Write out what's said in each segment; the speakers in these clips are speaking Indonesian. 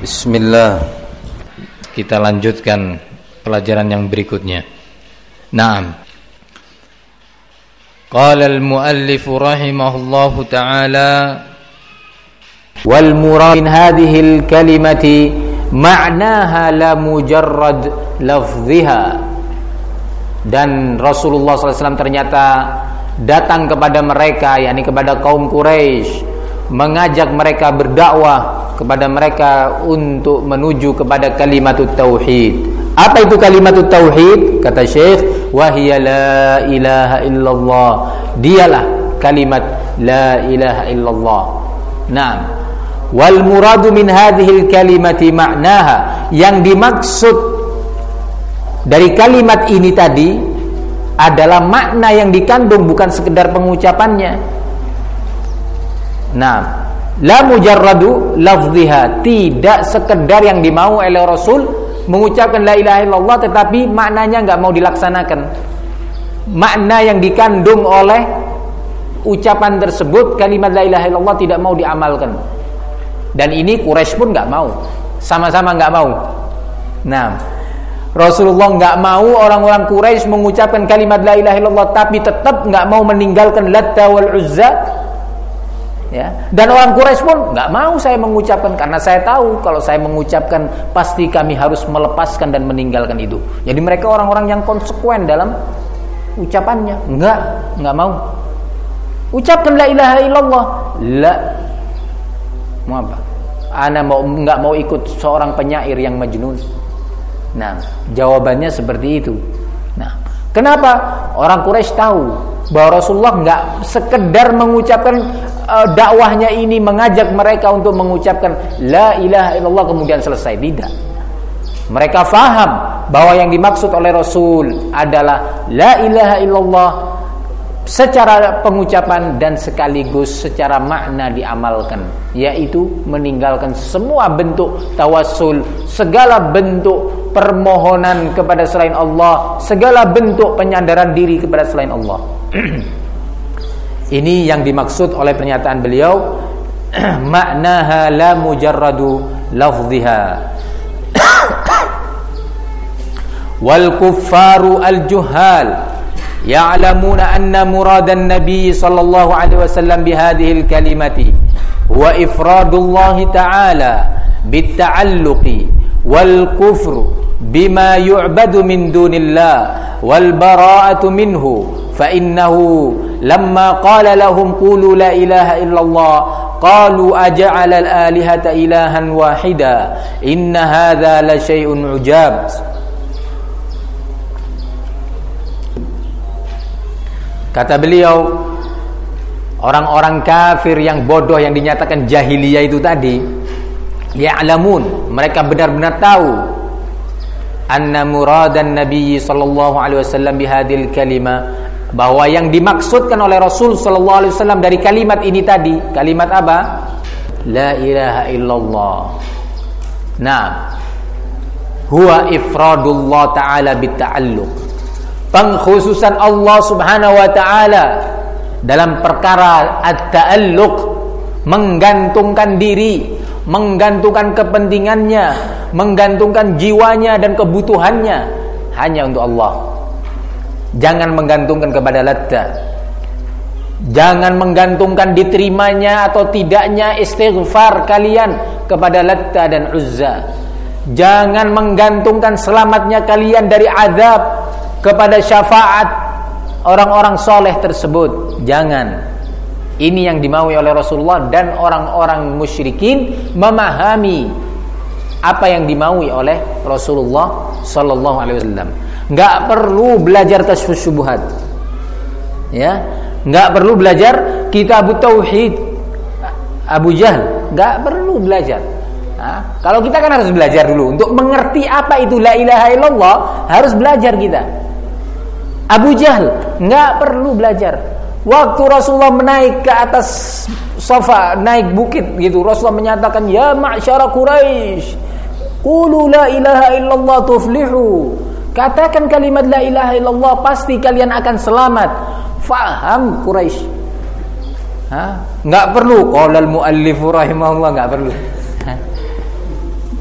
Bismillah. Kita lanjutkan pelajaran yang berikutnya. Naam. Qala al-muallif rahimahullahu ta'ala Wal murad min hadhihi al-kalimati ma'naha la mujarrad lafziha. Dan Rasulullah SAW ternyata datang kepada mereka yakni kepada kaum Quraisy mengajak mereka berdakwah kepada mereka untuk menuju kepada kalimat tauhid. Apa itu kalimat tauhid? Kata Syekh, wahia la ilaha illallah. Dialah kalimat la ilaha illallah. Naam. Wal muradu min hadhil kalimati ma'naha. Yang dimaksud dari kalimat ini tadi adalah makna yang dikandung bukan sekedar pengucapannya Nah, la mujarradu lafziha, tidak sekedar yang dimau oleh Rasul mengucapkan la ilaha illallah tetapi maknanya enggak mau dilaksanakan. Makna yang dikandung oleh ucapan tersebut kalimat la ilaha illallah tidak mau diamalkan. Dan ini Quraisy pun enggak mau. Sama-sama enggak mau. Nah, Rasulullah enggak mau orang-orang Quraisy mengucapkan kalimat la ilaha illallah tapi tetap enggak mau meninggalkan Latta wal Uzza ya. Dan orang Quraisy pun nggak mau saya mengucapkan karena saya tahu kalau saya mengucapkan pasti kami harus melepaskan dan meninggalkan itu. Jadi mereka orang-orang yang konsekuen dalam ucapannya. Nggak nggak mau. Ucapkan la ilaha illallah. La. Mau apa? Ana mau nggak mau ikut seorang penyair yang majnun. Nah jawabannya seperti itu. Nah kenapa? Orang Quraisy tahu bahwa Rasulullah nggak sekedar mengucapkan uh, dakwahnya ini mengajak mereka untuk mengucapkan la ilaha illallah kemudian selesai. Tidak. Mereka faham bahwa yang dimaksud oleh Rasul adalah la ilaha illallah secara pengucapan dan sekaligus secara makna diamalkan yaitu meninggalkan semua bentuk tawassul segala bentuk permohonan kepada selain Allah segala bentuk penyandaran diri kepada selain Allah. Ini yang dimaksud oleh pernyataan beliau maknaha la mujarradu lafziha. Wal kuffaru al juhal يعلمون أن مراد النبي صلى الله عليه وسلم بهذه الكلمة هو إفراد الله تعالى بالتعلق والكفر بما يعبد من دون الله والبراءة منه فإنه لما قال لهم قولوا لا إله إلا الله قالوا أجعل الآلهة إلها واحدا إن هذا لشيء عجاب Kata beliau, orang-orang kafir yang bodoh yang dinyatakan jahiliyah itu tadi, ya'lamun, mereka benar-benar tahu anna muradan Nabi sallallahu alaihi wasallam bihadil kalimah bahwa yang dimaksudkan oleh Rasul sallallahu alaihi wasallam dari kalimat ini tadi, kalimat apa? La ilaha illallah. Nah, huwa ifradullah taala bitta'alluq pengkhususan Allah Subhanahu wa taala dalam perkara at-ta'alluq menggantungkan diri, menggantungkan kepentingannya, menggantungkan jiwanya dan kebutuhannya hanya untuk Allah. Jangan menggantungkan kepada Latta. Jangan menggantungkan diterimanya atau tidaknya istighfar kalian kepada Latta dan Uzza. Jangan menggantungkan selamatnya kalian dari azab kepada syafaat orang-orang soleh tersebut jangan ini yang dimaui oleh Rasulullah dan orang-orang musyrikin memahami apa yang dimaui oleh Rasulullah Sallallahu Alaihi Wasallam. Nggak perlu belajar tasfus syubuhat, ya, nggak perlu belajar kitab tauhid Abu Jahal, nggak perlu belajar. Nah, kalau kita kan harus belajar dulu untuk mengerti apa itu la ilaha illallah harus belajar kita. Abu Jahal nggak perlu belajar. Waktu Rasulullah menaik ke atas sofa, naik bukit gitu, Rasulullah menyatakan, "Ya ma'syara Quraisy, qulu la ilaha illallah tuflihu." Katakan kalimat la ilaha illallah pasti kalian akan selamat. Faham Quraisy? Hah? Enggak perlu qala al-muallif rahimahullah enggak perlu.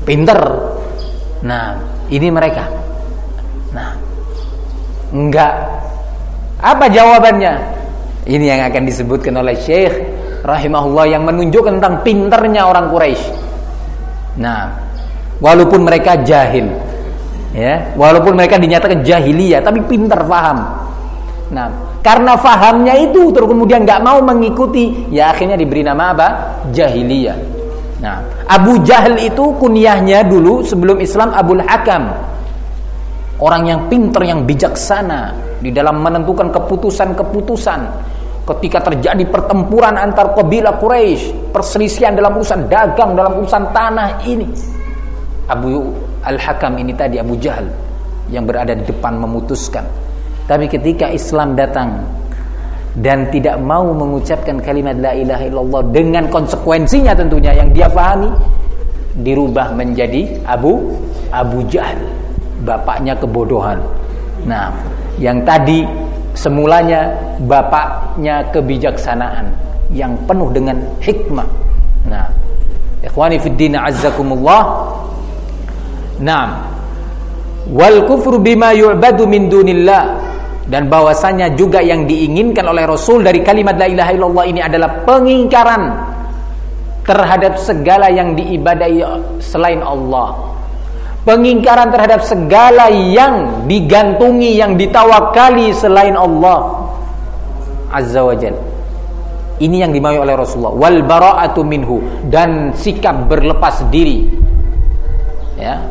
pinter. Nah, ini mereka. Enggak. Apa jawabannya? Ini yang akan disebutkan oleh Syekh rahimahullah yang menunjukkan tentang pinternya orang Quraisy. Nah, walaupun mereka jahil, ya, walaupun mereka dinyatakan jahiliyah, tapi pinter paham. Nah, karena fahamnya itu terus kemudian nggak mau mengikuti, ya akhirnya diberi nama apa? Jahiliyah. Nah, Abu Jahal itu kunyahnya dulu sebelum Islam Abul Hakam. Orang yang pinter, yang bijaksana di dalam menentukan keputusan-keputusan ketika terjadi pertempuran antar kabilah Quraisy, perselisihan dalam urusan dagang, dalam urusan tanah ini. Abu Al-Hakam ini tadi Abu Jahal yang berada di depan memutuskan. Tapi ketika Islam datang dan tidak mau mengucapkan kalimat la ilaha illallah dengan konsekuensinya tentunya yang dia pahami dirubah menjadi Abu Abu Jahal bapaknya kebodohan. Nah, yang tadi semulanya bapaknya kebijaksanaan yang penuh dengan hikmah. Nah, ikhwani fid din azzakumullah. Naam. Wal kufru bima yu'badu min dunillah dan bahwasanya juga yang diinginkan oleh Rasul dari kalimat la ilaha illallah ini adalah pengingkaran terhadap segala yang diibadahi selain Allah pengingkaran terhadap segala yang digantungi yang ditawakali selain Allah azza wajal ini yang dimaui oleh Rasulullah. Wal bara'atu minhu. Dan sikap berlepas diri. Ya.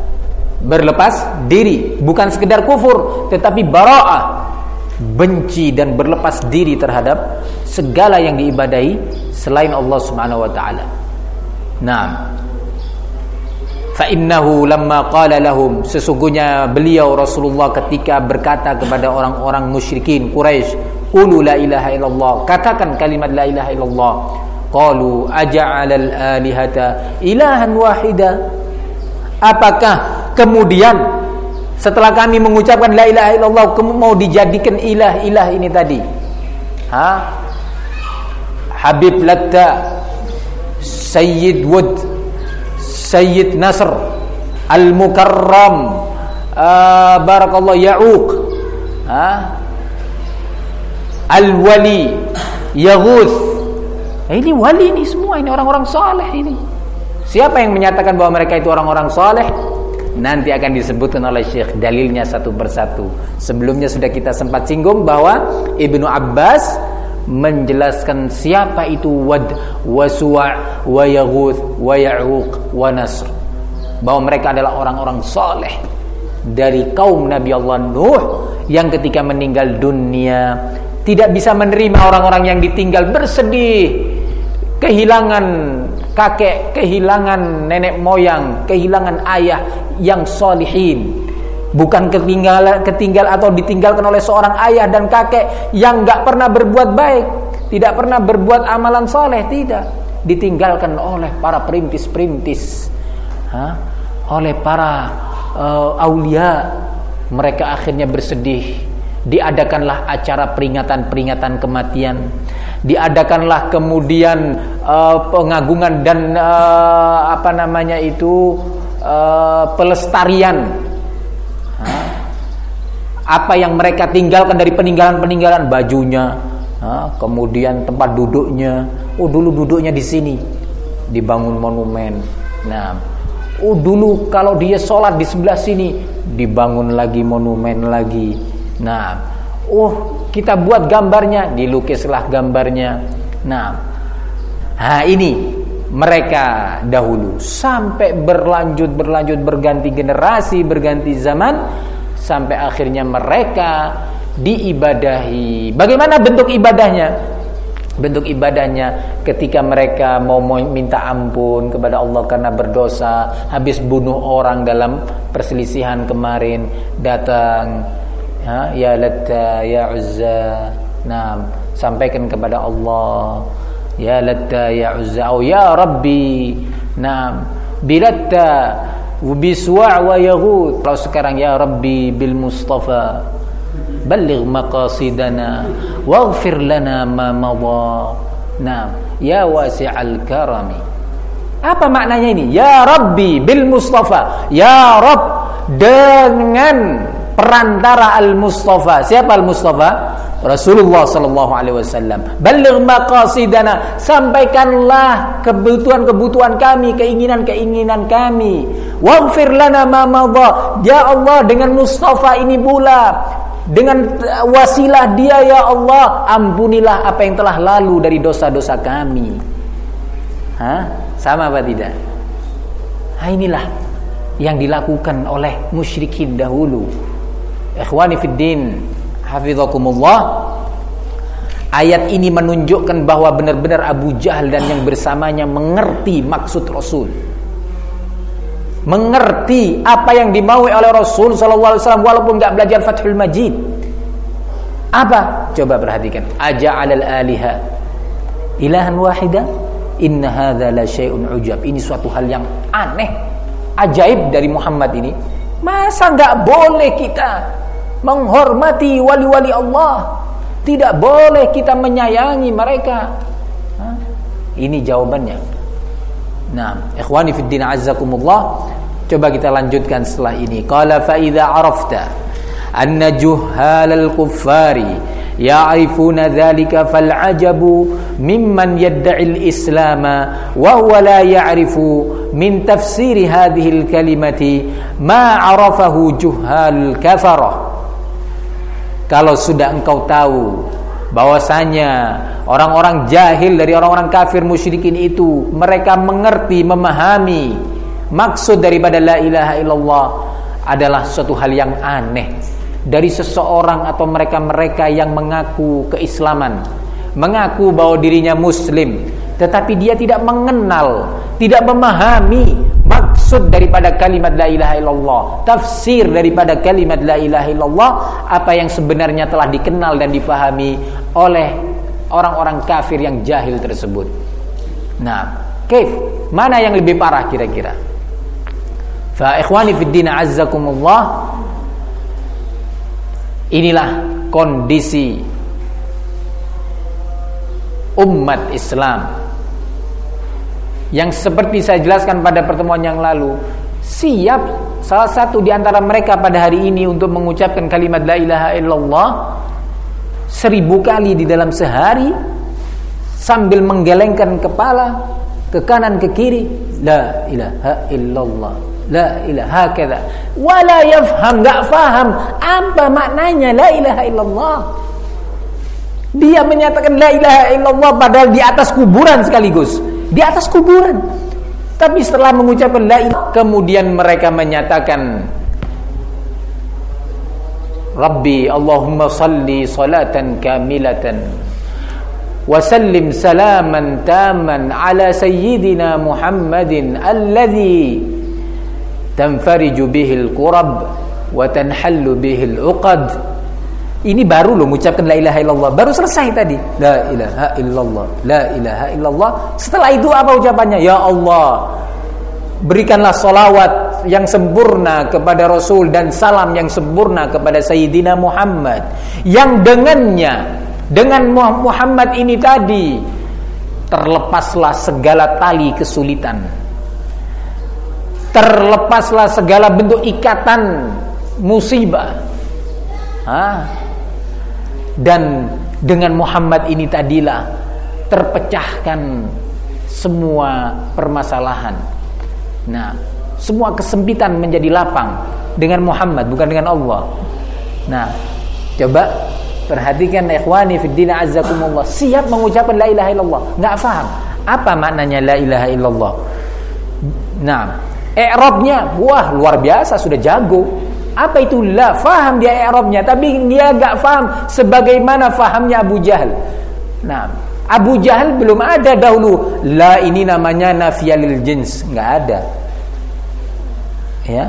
Berlepas diri. Bukan sekedar kufur tetapi bara'ah. Benci dan berlepas diri terhadap segala yang diibadahi selain Allah Subhanahu wa taala. Nah, fa innahu lamma qala lahum. Sesungguhnya beliau Rasulullah ketika berkata kepada orang-orang musyrikin Quraisy qulu la ilaha illallah. Katakan kalimat la ilaha illallah. Qalu aja'alal alihata ilahan wahida. Apakah kemudian setelah kami mengucapkan la ilaha illallah mau dijadikan ilah-ilah ini tadi? Ha? Habib Latta Sayyid Wud Sayyid Nasr Al-Mukarram. Uh, Barakallah Ya'uq uh, Al-Wali Yaghuth nah, Ini wali ini semua Ini orang-orang saleh ini. Siapa yang menyatakan bahwa mereka itu orang-orang saleh? Nanti akan disebutkan oleh Syekh dalilnya satu persatu. Sebelumnya sudah kita sempat singgung bahwa Ibnu Abbas menjelaskan siapa itu Wad wa Suwa' wa Yaghuth wa Ya'uq wa Nasr bahwa mereka adalah orang-orang soleh dari kaum Nabi Allah Nuh yang ketika meninggal dunia tidak bisa menerima orang-orang yang ditinggal bersedih kehilangan kakek, kehilangan nenek moyang, kehilangan ayah yang solihin bukan ketinggal ketinggal atau ditinggalkan oleh seorang ayah dan kakek yang nggak pernah berbuat baik, tidak pernah berbuat amalan soleh, tidak. Ditinggalkan oleh para perintis-perintis, oleh para uh, aulia, mereka akhirnya bersedih. Diadakanlah acara peringatan-peringatan kematian, diadakanlah kemudian uh, pengagungan dan uh, apa namanya itu uh, pelestarian apa yang mereka tinggalkan dari peninggalan-peninggalan bajunya, kemudian tempat duduknya. Oh dulu duduknya di sini, dibangun monumen. Nah, oh dulu kalau dia sholat di sebelah sini, dibangun lagi monumen lagi. Nah, oh kita buat gambarnya, dilukislah gambarnya. Nah, nah ini mereka dahulu sampai berlanjut berlanjut berganti generasi berganti zaman sampai akhirnya mereka diibadahi. Bagaimana bentuk ibadahnya? Bentuk ibadahnya ketika mereka mau minta ampun kepada Allah karena berdosa, habis bunuh orang dalam perselisihan kemarin, datang ya, ya Latta, ya Uzza. Nah, sampaikan kepada Allah, ya Latta, ya Uzza, oh ya Rabbi. Nah, bilatta biswa' wa yaghut kalau sekarang ya rabbi bil mustafa balligh maqasidana waghfir lana ma madha nah ya wasi'al karami Apa maknanya ini? Ya Rabbi bil Mustafa. Ya Rabb dengan perantara Al Mustafa. Siapa Al Mustafa? Rasulullah sallallahu alaihi wasallam. Baligh maqasidana, sampaikanlah kebutuhan-kebutuhan kami, keinginan-keinginan kami. Waghfir lana ma madha. Ya Allah dengan Mustafa ini pula dengan wasilah dia ya Allah ampunilah apa yang telah lalu dari dosa-dosa kami. Hah? Sama apa tidak? Nah, inilah yang dilakukan oleh musyrikin dahulu. Ikhwani fid din, hafizakumullah. Ayat ini menunjukkan bahwa benar-benar Abu Jahal dan yang bersamanya mengerti maksud Rasul. Mengerti apa yang dimaui oleh Rasul wasallam walaupun enggak belajar Fathul Majid. Apa? Coba perhatikan. Aja'alal aliha ilahan wahida inna hadza la syai'un ujab. Ini suatu hal yang aneh, ajaib dari Muhammad ini. Masa enggak boleh kita menghormati wali-wali Allah. Tidak boleh kita menyayangi mereka. Hah? ini jawabannya. Nah ikhwani fiddin azzakumullah coba kita lanjutkan setelah ini. Qala fa idza arafta anna juhalal kuffari ya'rifuna dhalika fal'ajabu mimman yad'i al-islama wa huwa la ya'rifu min tafsir hadhihi al-kalimati ma 'arafahu juhal kafarah kalau sudah engkau tahu bahwasanya orang-orang jahil dari orang-orang kafir musyrikin itu mereka mengerti memahami maksud daripada la ilaha illallah adalah suatu hal yang aneh dari seseorang atau mereka-mereka yang mengaku keislaman, mengaku bahwa dirinya muslim, tetapi dia tidak mengenal, tidak memahami maksud daripada kalimat la ilaha illallah, tafsir daripada kalimat la ilaha illallah, apa yang sebenarnya telah dikenal dan dipahami oleh orang-orang kafir yang jahil tersebut. Nah, Kif, mana yang lebih parah kira-kira? Fa ikhwani fid din azzakumullah Inilah kondisi umat Islam yang seperti saya jelaskan pada pertemuan yang lalu siap salah satu di antara mereka pada hari ini untuk mengucapkan kalimat la ilaha illallah seribu kali di dalam sehari sambil menggelengkan kepala ke kanan ke kiri la ilaha illallah La ilaha kada. Wala yafham, enggak faham apa maknanya la ilaha illallah. Dia menyatakan la ilaha illallah padahal di atas kuburan sekaligus. di atas kuburan. Tapi setelah mengucapkan la ilaha kemudian mereka menyatakan Rabbi Allahumma salli salatan kamilatan wa sallim salaman taman ala sayyidina Muhammadin alladhi tanfariju bihil qurab wa tanhallu bihil uqad ini baru loh mengucapkan la ilaha illallah. Baru selesai tadi. La ilaha illallah la ilaha illallah. Setelah itu apa ucapannya? Ya Allah berikanlah solawat yang sempurna kepada Rasul dan salam yang sempurna kepada Sayyidina Muhammad. Yang dengannya dengan Muhammad ini tadi terlepaslah segala tali kesulitan. Terlepaslah segala bentuk ikatan musibah. Ha? Dan dengan Muhammad ini tadilah terpecahkan semua permasalahan. Nah semua kesempitan menjadi lapang dengan Muhammad bukan dengan Allah. Nah coba perhatikan ikhwani fi din azzakumullah siap mengucapkan la ilaha illallah. Enggak paham apa maknanya la ilaha illallah? Nah I'rabnya, wah luar biasa sudah jago. Apa itu la? Faham dia i'rabnya, tapi dia gak faham sebagaimana fahamnya Abu Jahal. Nah, Abu Jahal belum ada dahulu. La ini namanya nafiyalil jins, nggak ada. Ya.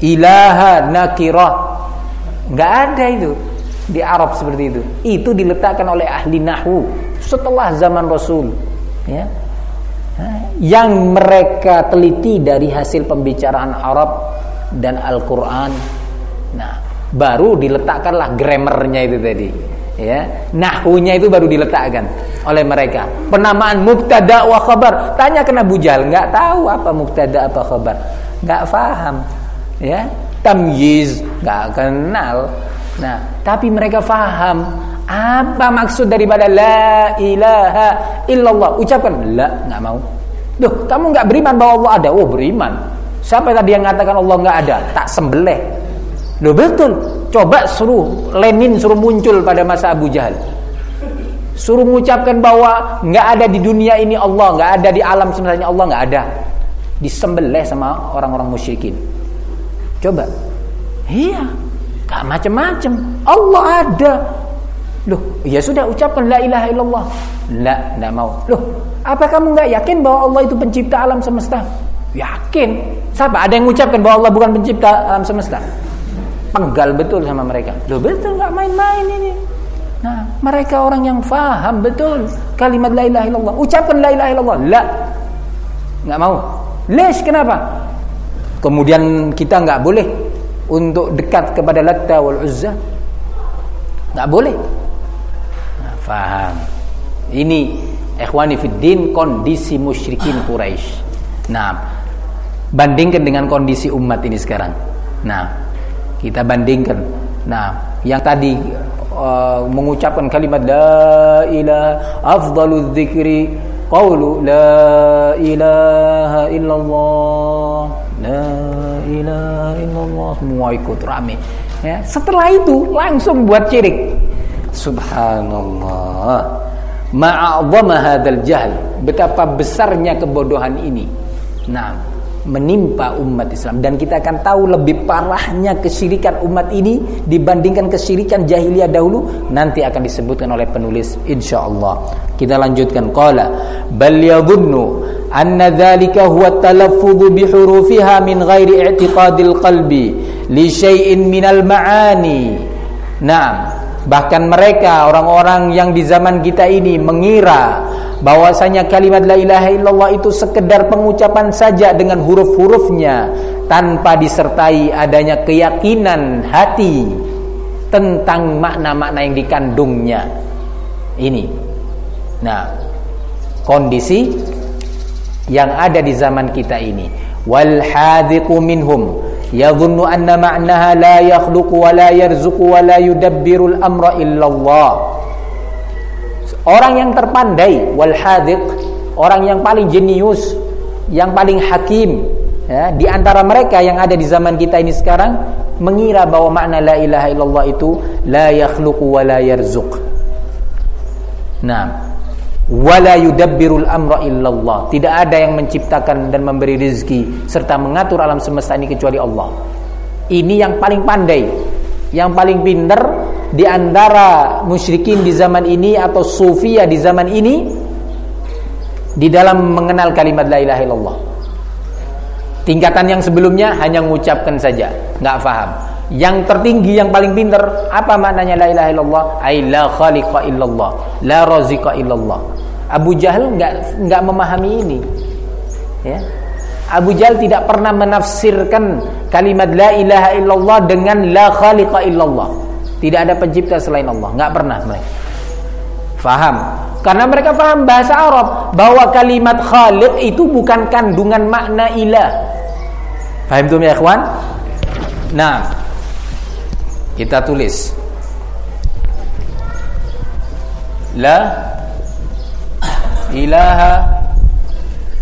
Ilaha nakirah. nggak ada itu di Arab seperti itu. Itu diletakkan oleh ahli nahwu setelah zaman Rasul. Ya yang mereka teliti dari hasil pembicaraan Arab dan Al-Quran. Nah, baru diletakkanlah grammarnya itu tadi. Ya, nahwunya itu baru diletakkan oleh mereka. Penamaan mubtada wa khabar. Tanya kena bujal, nggak tahu apa mubtada apa khabar. nggak paham. Ya, tamyiz nggak kenal. Nah, tapi mereka faham apa maksud daripada la ilaha illallah. Ucapkan la, nggak mau. Duh, kamu nggak beriman bahwa Allah ada? Oh, beriman. Siapa tadi yang mengatakan Allah nggak ada? Tak sembelih. Loh betul. Coba suruh Lenin suruh muncul pada masa Abu Jahal. Suruh mengucapkan bahwa nggak ada di dunia ini Allah, nggak ada di alam sebenarnya Allah nggak ada. Disembelih sama orang-orang musyrikin. Coba. Iya. Gak macam-macam. Allah ada. Loh, ya sudah ucapkan la ilaha illallah. La, enggak mau. Loh, apa kamu nggak yakin bahwa Allah itu pencipta alam semesta? Yakin. Siapa? Ada yang mengucapkan bahwa Allah bukan pencipta alam semesta? Penggal betul sama mereka. Loh betul nggak main-main ini. Nah, mereka orang yang faham betul kalimat la ilaha illallah. Ucapkan la ilaha illallah. La. Nggak mau. Les kenapa? Kemudian kita nggak boleh untuk dekat kepada Latta wal Uzza. Nggak boleh. Nah, faham. Ini ikhwani fiddin kondisi musyrikin Quraisy. Nah, bandingkan dengan kondisi umat ini sekarang. Nah, kita bandingkan. Nah, yang tadi uh, mengucapkan kalimat la ilaha afdalul dzikri qaulu la ilaha illallah la ilaha illallah semua ikut rame. Ya setelah itu langsung buat cirik subhanallah. Ma'adzama hadzal jahl. Betapa besarnya kebodohan ini. Nah menimpa umat Islam. Dan kita akan tahu lebih parahnya kesyirikan umat ini dibandingkan kesyirikan jahiliyah dahulu nanti akan disebutkan oleh penulis insyaallah. Kita lanjutkan. Qala bal yadhunnu anna dzalika huwa talaffuz bi hurufiha min ghairi i'tiqadil qalbi li syai'in minal ma'ani. Nah bahkan mereka orang-orang yang di zaman kita ini mengira bahwasanya kalimat la ilaha illallah itu sekedar pengucapan saja dengan huruf-hurufnya tanpa disertai adanya keyakinan hati tentang makna-makna yang dikandungnya. Ini. Nah, kondisi yang ada di zaman kita ini. Wal hadiqu minhum yadhunnu anna ma'naha la yakhluqu wa la yarzuqu wa la yudabbiru al-amra illallah Orang yang terpandai wal hadiq, orang yang paling jenius, yang paling hakim ya, di antara mereka yang ada di zaman kita ini sekarang mengira bahwa makna la ilaha illallah itu la yakhluqu wa la yarzuq. Nah, wala yudabbirul amra illallah. Tidak ada yang menciptakan dan memberi rezeki serta mengatur alam semesta ini kecuali Allah. Ini yang paling pandai, yang paling pintar di antara musyrikin di zaman ini atau sufia di zaman ini di dalam mengenal kalimat la ilaha illallah. Tingkatan yang sebelumnya hanya mengucapkan saja, nggak faham. Yang tertinggi yang paling pintar apa maknanya la ilaha illallah? Ai la khaliqa illallah, la raziqa illallah. Abu Jahal nggak nggak memahami ini. Ya. Abu Jahal tidak pernah menafsirkan kalimat la ilaha illallah dengan la khaliqa illallah. Tidak ada pencipta selain Allah, nggak pernah mereka. Faham? Karena mereka faham bahasa Arab bahwa kalimat Khaliq itu bukan kandungan makna ilah. Paham tuh ya ikhwan? Nah, kita tulis La ilaha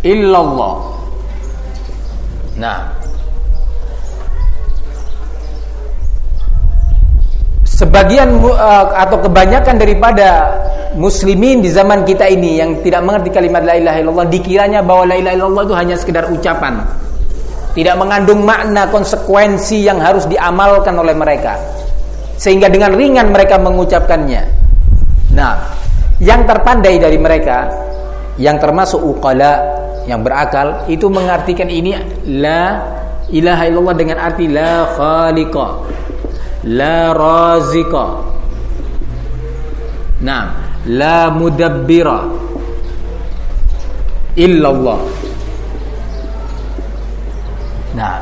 illallah. Nah, sebagian uh, atau kebanyakan daripada muslimin di zaman kita ini yang tidak mengerti kalimat la ilaha illallah dikiranya bahwa la ilaha illallah itu hanya sekedar ucapan. Tidak mengandung makna konsekuensi yang harus diamalkan oleh mereka. Sehingga dengan ringan mereka mengucapkannya. Nah yang terpandai dari mereka yang termasuk uqala yang berakal itu mengartikan ini la ilaha illallah dengan arti la khaliqa la razika nah la mudabbira. Illallah. Nah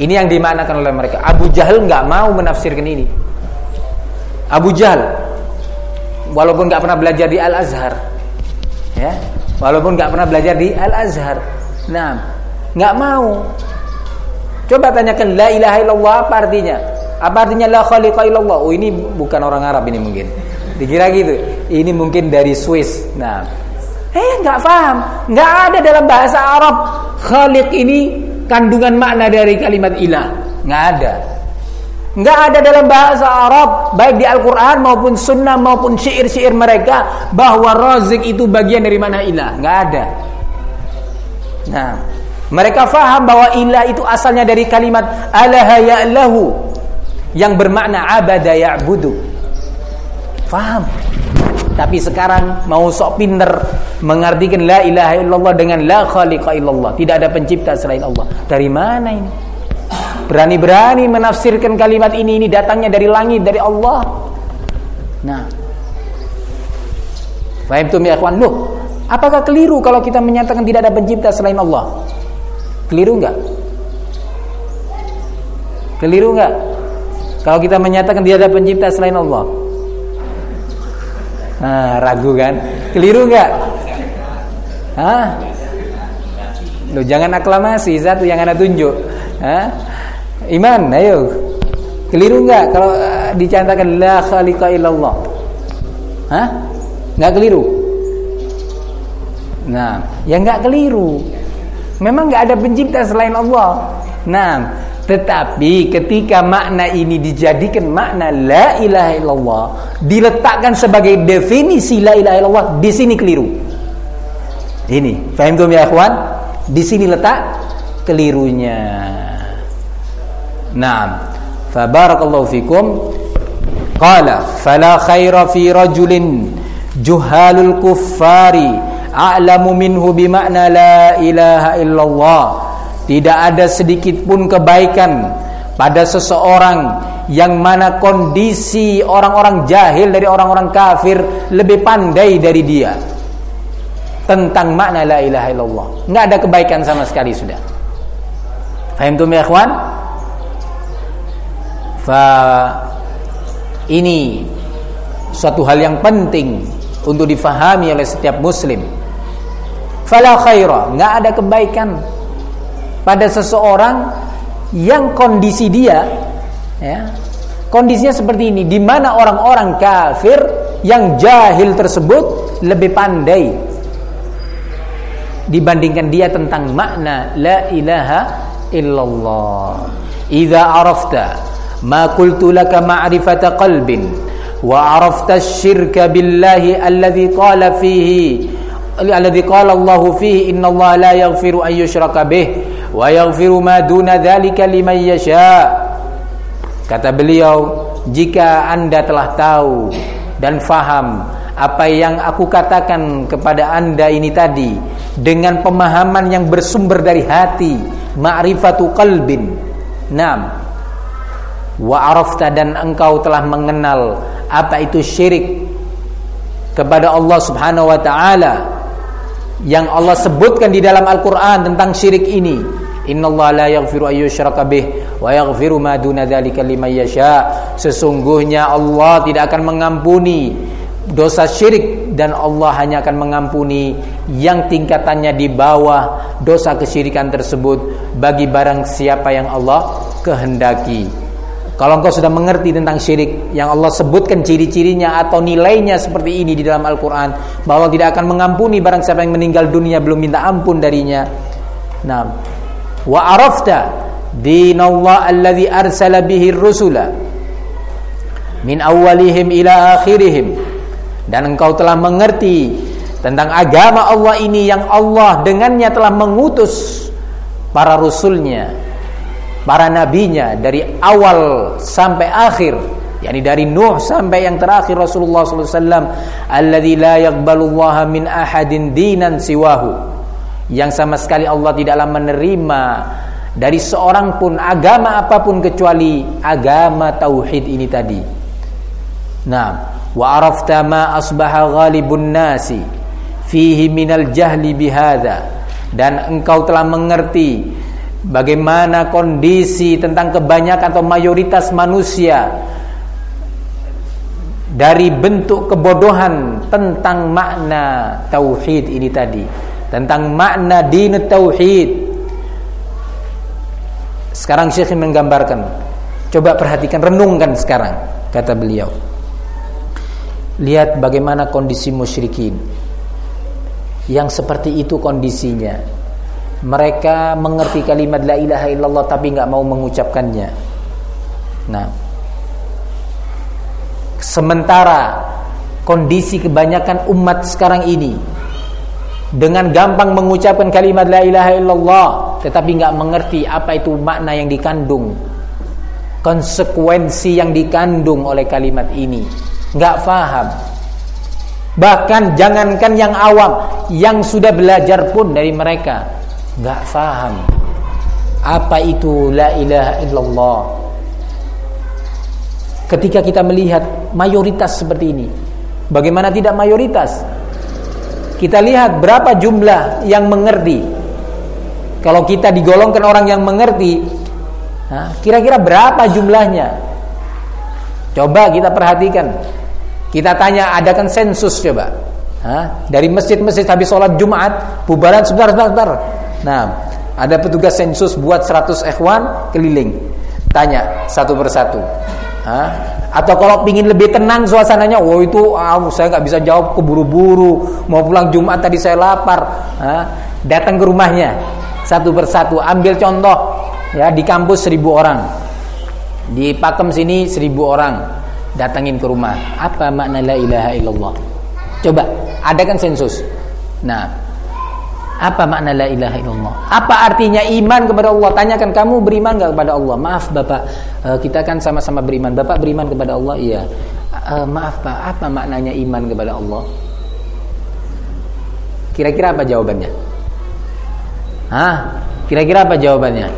ini yang dimaknakan oleh mereka. Abu Jahal nggak mau menafsirkan ini. Abu Jahal walaupun nggak pernah belajar di Al Azhar, ya, walaupun nggak pernah belajar di Al Azhar, nah, nggak mau. Coba tanyakan la ilaha illallah apa artinya? Apa artinya la khaliqa illallah? Oh ini bukan orang Arab ini mungkin. Dikira gitu. Ini mungkin dari Swiss. Nah, eh nggak paham, nggak ada dalam bahasa Arab khaliq ini kandungan makna dari kalimat ilah, nggak ada. Nggak ada dalam bahasa Arab baik di Al-Qur'an maupun sunnah maupun syair-syair mereka bahwa razik itu bagian dari mana ilah, nggak ada. Nah, mereka faham bahwa ilah itu asalnya dari kalimat alaha ya'lahu yang bermakna abada ya'budu. Faham? Tapi sekarang mau sok pinter mengartikan la ilaha illallah dengan la khaliqa illallah. Tidak ada pencipta selain Allah. Dari mana ini? Berani-berani menafsirkan kalimat ini ini datangnya dari langit dari Allah. Nah. Fahim tuh ya? Loh, apakah keliru kalau kita menyatakan tidak ada pencipta selain Allah? Keliru enggak? Keliru enggak? Kalau kita menyatakan tidak ada pencipta selain Allah? Nah, ragu kan? Keliru enggak? Hah? Loh, jangan aklamasi satu yang anda tunjuk. Hah? Iman, ayo. Keliru enggak kalau uh, dicantakan la khaliqa illallah? Hah? Enggak keliru? Nah, ya enggak keliru. Memang nggak ada pencipta selain Allah. Nah, tetapi ketika makna ini dijadikan makna la ilaha illallah, diletakkan sebagai definisi la ilaha illallah, di sini keliru. Ini, paham tuh ya kawan? Di sini letak kelirunya. Nah, fabarakallahu fikum. Qala fala khaira fi rajulin juhalul kuffari a'lamu minhu bimakna la ilaha illallah tidak ada sedikit pun kebaikan pada seseorang yang mana kondisi orang-orang jahil dari orang-orang kafir lebih pandai dari dia. Tentang makna la ilaha illallah. Nggak ada kebaikan sama sekali sudah. Fahim tuh ya Fa ini suatu hal yang penting untuk difahami oleh setiap muslim. Fala khaira, nggak ada kebaikan pada seseorang yang kondisi dia ya, kondisinya seperti ini. Di mana orang-orang kafir yang jahil tersebut lebih pandai dibandingkan dia tentang makna la ilaha illallah. Idza arafta ma qultu laka ma'rifata qalbin wa arafta asy-syirka billahi alladhi qala fihi alladzi qala Allahu fihi innallaha la yaghfiru an yushraka bih wa yaghfiru ma duna dzalika yasha. Kata beliau, jika Anda telah tahu dan faham apa yang aku katakan kepada Anda ini tadi dengan pemahaman yang bersumber dari hati, ma'rifatu qalbin. Naam. Wa arafta dan engkau telah mengenal apa itu syirik kepada Allah Subhanahu wa taala yang Allah sebutkan di dalam Al-Qur'an tentang syirik ini. Innallaha la yaghfiru ayyushraka bih wa yaghfiru ma duna dzalika yasha. Sesungguhnya Allah tidak akan mengampuni dosa syirik dan Allah hanya akan mengampuni yang tingkatannya di bawah dosa kesyirikan tersebut bagi barang siapa yang Allah kehendaki. Kalau engkau sudah mengerti tentang syirik yang Allah sebutkan ciri-cirinya atau nilainya seperti ini di dalam Al-Quran bahwa tidak akan mengampuni barang siapa yang meninggal dunia belum minta ampun darinya. Nah, wa arafta dinallah alladhi arsala bihi rusula min awalihim ila akhirihim. Dan engkau telah mengerti tentang agama Allah ini yang Allah dengannya telah mengutus para rasulnya para nabinya dari awal sampai akhir yakni dari Nuh sampai yang terakhir Rasulullah SAW alladzi la yaqbalullaha min ahadin dinan siwahu yang sama sekali Allah tidaklah menerima dari seorang pun agama apa pun kecuali agama tauhid ini tadi. Nah wa arafta ma asbaha ghalibun nasi fihi minal jahli bihadza dan engkau telah mengerti bagaimana kondisi tentang kebanyakan atau mayoritas manusia dari bentuk kebodohan tentang makna tauhid ini tadi tentang makna din tauhid. Sekarang Syekh menggambarkan. Coba perhatikan renungkan sekarang kata beliau. Lihat bagaimana kondisi musyrikin. Yang seperti itu kondisinya. Mereka mengerti kalimat la ilaha illallah tapi nggak mau mengucapkannya. Nah Sementara kondisi kebanyakan umat sekarang ini dengan gampang mengucapkan kalimat la ilaha illallah tetapi nggak mengerti apa itu makna yang dikandung konsekuensi yang dikandung oleh kalimat ini nggak faham bahkan jangankan yang awam yang sudah belajar pun dari mereka nggak faham apa itu la ilaha illallah ketika kita melihat mayoritas seperti ini. Bagaimana tidak mayoritas? Kita lihat berapa jumlah yang mengerti. Kalau kita digolongkan orang yang mengerti, kira-kira berapa jumlahnya? Coba kita perhatikan. Kita tanya, adakan sensus coba. Hah? Dari masjid-masjid habis sholat Jumat, bubaran sebentar, sebentar, sebentar. Nah, ada petugas sensus buat 100 ikhwan keliling. Tanya satu persatu. Atau kalau pingin lebih tenang suasananya, oh itu ah, saya nggak bisa jawab keburu-buru, mau pulang Jumat tadi saya lapar. Hah? Datang ke rumahnya satu persatu, ambil contoh ya di kampus seribu orang, di Pakem sini seribu orang, datangin ke rumah. Apa makna la ilaha illallah? Coba, ada kan sensus. Nah, apa makna la ilaha illallah? Apa artinya iman kepada Allah? Tanyakan kamu beriman gak kepada Allah? Maaf Bapak, uh, kita kan sama-sama beriman. Bapak beriman kepada Allah? Iya. Uh, maaf Pak, apa maknanya iman kepada Allah? Kira-kira apa jawabannya? Hah? Kira-kira apa jawabannya?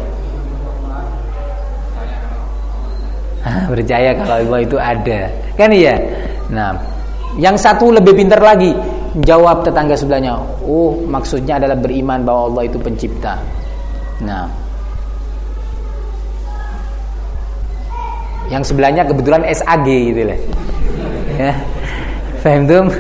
Hah, percaya kalau Allah itu ada. Kan iya? Nah, yang satu lebih pintar lagi Jawab tetangga sebelahnya, "Oh, maksudnya adalah beriman bahwa Allah itu pencipta." Nah, yang sebelahnya kebetulan SAG gitu lah. Ya. Faham tuh?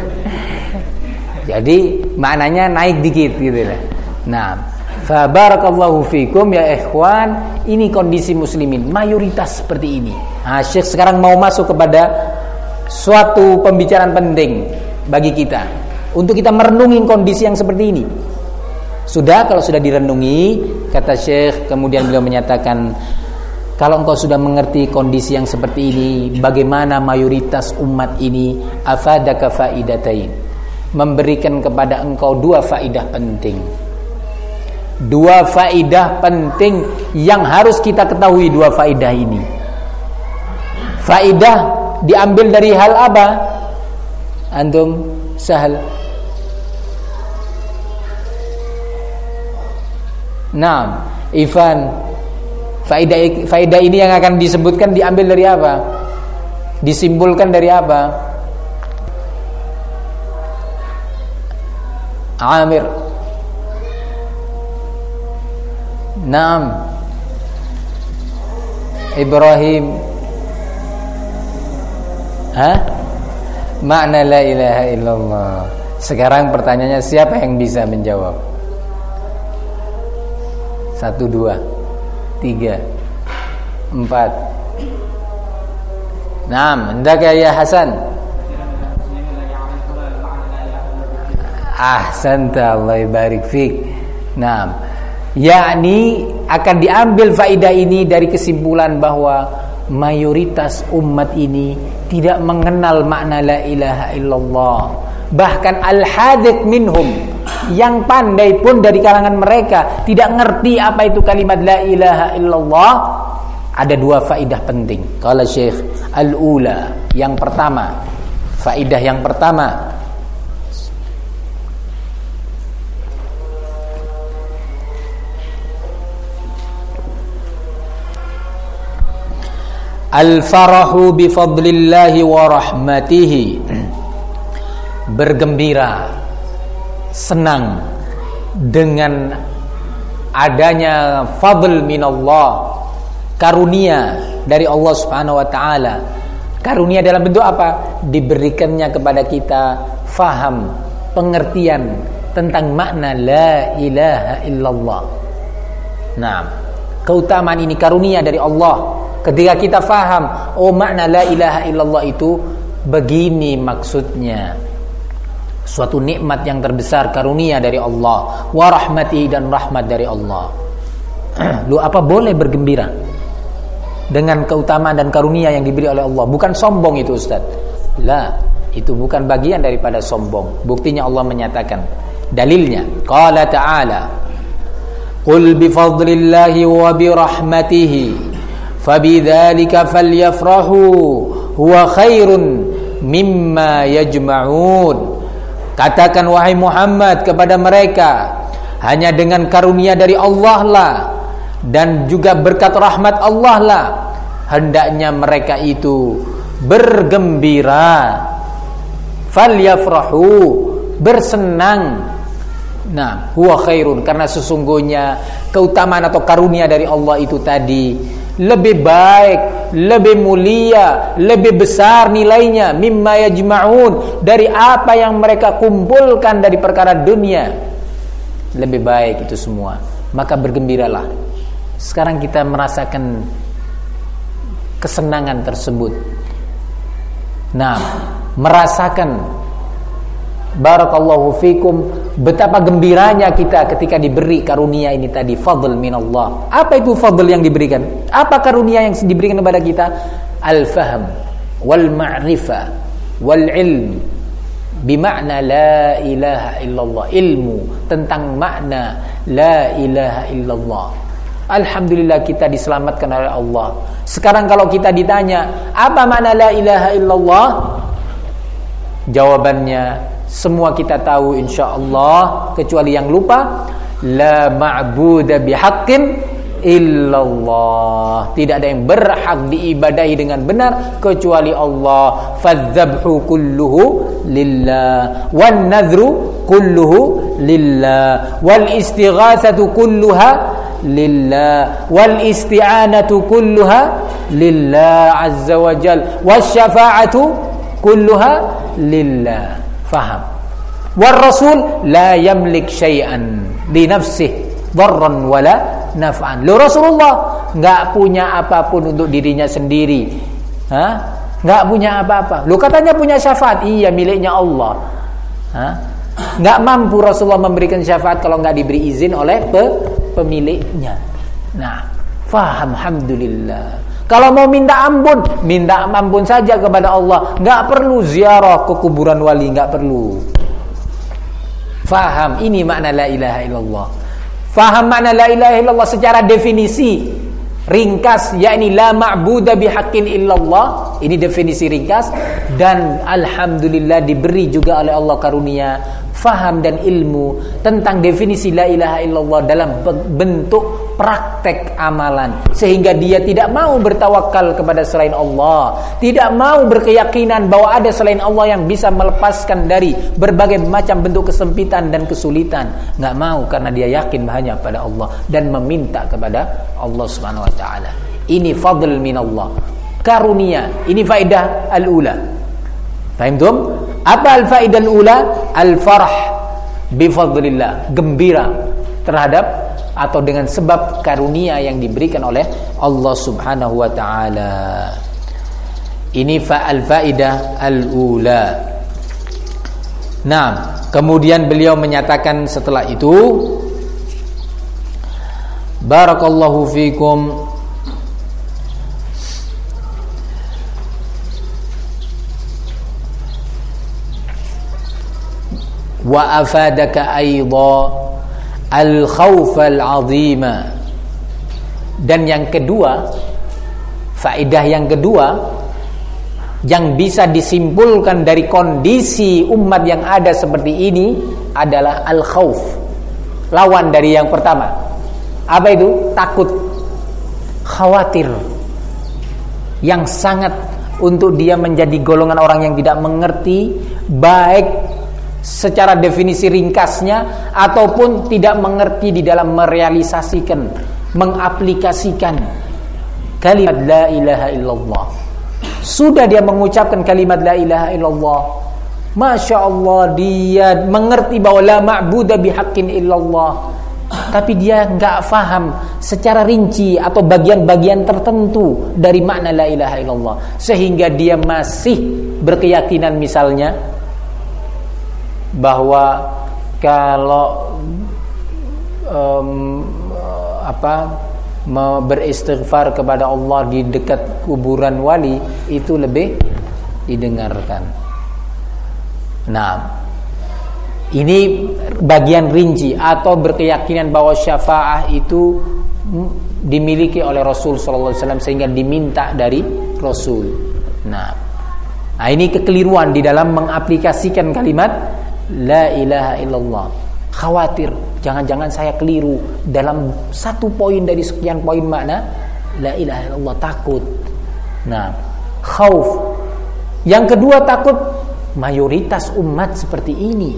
Jadi maknanya naik dikit gitu lah. Nah, Fabarakallahu fikum ya ikhwan Ini kondisi muslimin Mayoritas seperti ini nah, Syekh sekarang mau masuk kepada Suatu pembicaraan penting Bagi kita untuk kita merenungi kondisi yang seperti ini. Sudah kalau sudah direnungi, kata Syekh, kemudian beliau menyatakan kalau engkau sudah mengerti kondisi yang seperti ini, bagaimana mayoritas umat ini afadaka faidatain? Memberikan kepada engkau dua faidah penting. Dua faidah penting yang harus kita ketahui dua faidah ini. Faidah diambil dari hal apa? Antum sahal Nah, Ivan, faidah faidah ini yang akan disebutkan diambil dari apa? Disimpulkan dari apa? Amir. Naam. Ibrahim. Hah? Makna la ilaha illallah. Sekarang pertanyaannya siapa yang bisa menjawab? Satu, dua, tiga, empat. Naam, hendak ya Hasan. Ahsanta Allah barik fik. Naam. Yakni akan diambil faidah ini dari kesimpulan bahwa mayoritas umat ini tidak mengenal makna la ilaha illallah. Bahkan al-hadith minhum yang pandai pun dari kalangan mereka. Tidak ngerti apa itu kalimat la ilaha illallah. Ada dua faidah penting. Kalau Syekh al-ula yang pertama. Faidah yang pertama. Al-farahu bi fadlillahi wa rahmatihi. Bergembira senang dengan adanya fadl minallah karunia dari Allah Subhanahu wa taala Karunia dalam bentuk apa? Diberikannya kepada kita faham, pengertian tentang makna la ilaha illallah. Nah, keutamaan ini karunia dari Allah. Ketika kita faham, oh makna la ilaha illallah itu begini maksudnya. Suatu nikmat yang terbesar karunia dari Allah, wa rahmati dan rahmat dari Allah. Lu apa boleh bergembira? dengan keutamaan dan karunia yang diberi oleh Allah. Bukan sombong itu Ustaz. La, itu bukan bagian daripada sombong. Buktinya Allah menyatakan. Dalilnya, qala ta'ala Qul bi fadlillahi wa bi rahmatihi fabidzalika falyafrahu huwa khairun mimma yajma'un. Katakan wahai Muhammad kepada mereka, hanya dengan karunia dari Allah lah dan juga berkat rahmat Allah lah hendaknya mereka itu bergembira. Falyafrahu bersenang. Nah huwa khairun karena sesungguhnya keutamaan atau karunia dari Allah itu tadi lebih baik, lebih mulia, lebih besar nilainya mimma yajma'un dari apa yang mereka kumpulkan dari perkara dunia. Lebih baik itu semua. Maka bergembiralah sekarang kita merasakan kesenangan tersebut. Nah, merasakan Barakallahu fikum betapa gembiranya kita ketika diberi karunia ini tadi fadl minallah. Apa itu fadl yang diberikan? Apa karunia yang diberikan kepada kita? Al-fahm wal ma'rifah wal ilm bimakna la ilaha illallah ilmu tentang makna la ilaha illallah Alhamdulillah kita diselamatkan oleh Allah. Sekarang kalau kita ditanya, apa makna la ilaha illallah? Jawabannya semua kita tahu insyaallah kecuali yang lupa la ma'budu bihaqqin illallah. Tidak ada yang berhak diibadahi dengan benar kecuali Allah. Fadzabhu kulluhu lillah. Wan nadhru kulluhu lillah. Wal istighatsatu kulluha lillah. Wal isti'anatu kulluha lillah. Azza wa jal. Wasyafa'atu kulluha lillah faham? War rasul la yamlik syai'an li nafsihi dharran wala naf'an. Lo Rasulullah enggak punya apa pun untuk dirinya sendiri. Ha? Enggak punya apa-apa. Lo katanya punya syafaat. Iya miliknya Allah. Ha? Enggak mampu Rasulullah memberikan syafaat kalau enggak diberi izin oleh pe pemiliknya. Nah, faham alhamdulillah. Kalau mau minta ampun, minta ampun saja kepada Allah. Enggak perlu ziarah ke kuburan wali, enggak perlu. Faham ini makna la ilaha illallah. Faham makna la ilaha illallah secara definisi ringkas yakni la ma'budu bihaqqin illallah. Ini definisi ringkas dan alhamdulillah diberi juga oleh Allah karunia faham dan ilmu tentang definisi la ilaha illallah dalam bentuk praktek amalan. Sehingga dia tidak mau bertawakal kepada selain Allah. Tidak mau berkeyakinan bahwa ada selain Allah yang bisa melepaskan dari berbagai macam bentuk kesempitan dan kesulitan. Nggak mau karena dia yakin hanya pada Allah dan meminta kepada Allah Subhanahu wa taala. Ini fadl minallah. Karunia. Ini faedah al-ula. Fahim apa al-faidah ula? Al-farah bifadlillah, gembira terhadap atau dengan sebab karunia yang diberikan oleh Allah Subhanahu wa taala. Ini fa al-faidah al-ula. Nah, kemudian beliau menyatakan setelah itu Barakallahu fikum wa afadaka aidha al dan yang kedua faedah yang kedua yang bisa disimpulkan dari kondisi umat yang ada seperti ini adalah al khawf lawan dari yang pertama. Apa itu? Takut. Khawatir. Yang sangat untuk dia menjadi golongan orang yang tidak mengerti baik secara definisi ringkasnya ataupun tidak mengerti di dalam merealisasikan, mengaplikasikan kalimat la ilaha illallah. sudah dia mengucapkan kalimat la ilaha illallah Masya Allah dia mengerti bahwa la ma'budah bihaqqin illallah tapi dia nggak faham secara rinci atau bagian-bagian tertentu dari makna la ilaha illallah sehingga dia masih berkeyakinan misalnya bahwa kalau um, apa beristighfar kepada Allah di dekat kuburan wali itu lebih didengarkan. Nah, ini bagian rinci atau berkeyakinan bahwa syafaah itu dimiliki oleh Rasul sallallahu alaihi wasallam sehingga diminta dari Rasul. Nah, nah ini kekeliruan di dalam mengaplikasikan kalimat la ilaha illallah. Khawatir jangan-jangan saya keliru dalam satu poin dari sekian poin makna la ilaha illallah takut. Nah, khauf. Yang kedua takut mayoritas umat seperti ini.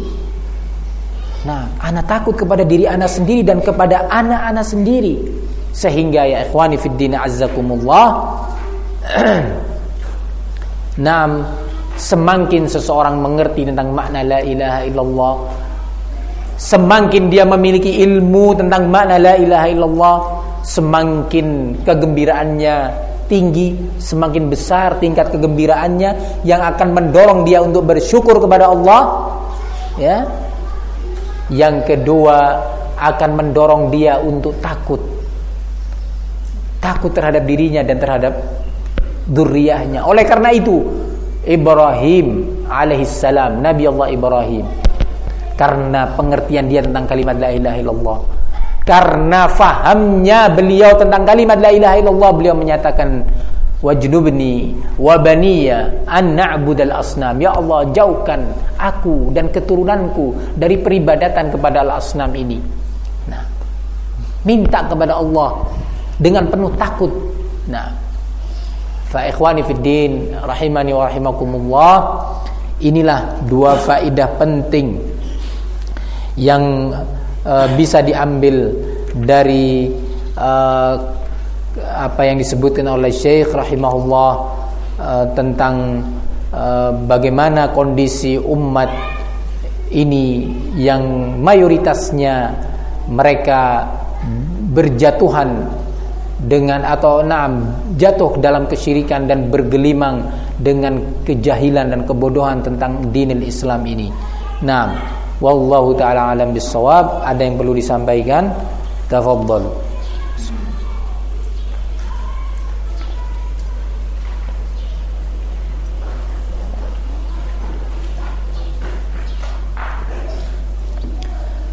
Nah, anak takut kepada diri anak sendiri dan kepada anak-anak sendiri. Sehingga ya ikhwani fid din azzakumullah Nam semakin seseorang mengerti tentang makna la ilaha illallah Semakin dia memiliki ilmu tentang makna la ilaha illallah, semakin kegembiraannya tinggi, semakin besar tingkat kegembiraannya yang akan mendorong dia untuk bersyukur kepada Allah. Ya. Yang kedua akan mendorong dia untuk takut. Takut terhadap dirinya dan terhadap duriyahnya. Oleh karena itu, Ibrahim alaihissalam, Nabi Allah Ibrahim. Karena pengertian dia tentang kalimat la ilaha illallah. Karena fahamnya beliau tentang kalimat la ilaha illallah beliau menyatakan wajnubni wa baniya an na'budal asnam. Ya Allah jauhkan aku dan keturunanku dari peribadatan kepada al asnam ini. Nah minta kepada Allah dengan penuh takut. Nah fa ikhwani fid din rahimani wa rahimakumullah inilah dua faidah penting yang uh, bisa diambil dari uh, apa yang disebutkan oleh Syekh rahimahullah uh, tentang uh, bagaimana kondisi umat ini yang mayoritasnya mereka berjatuhan dengan atau naam jatuh dalam kesyirikan dan bergelimang dengan kejahilan dan kebodohan tentang dinil Islam ini. Nah, Wallahu taala alam bisawab. Ada yang perlu disampaikan? Tafadhal.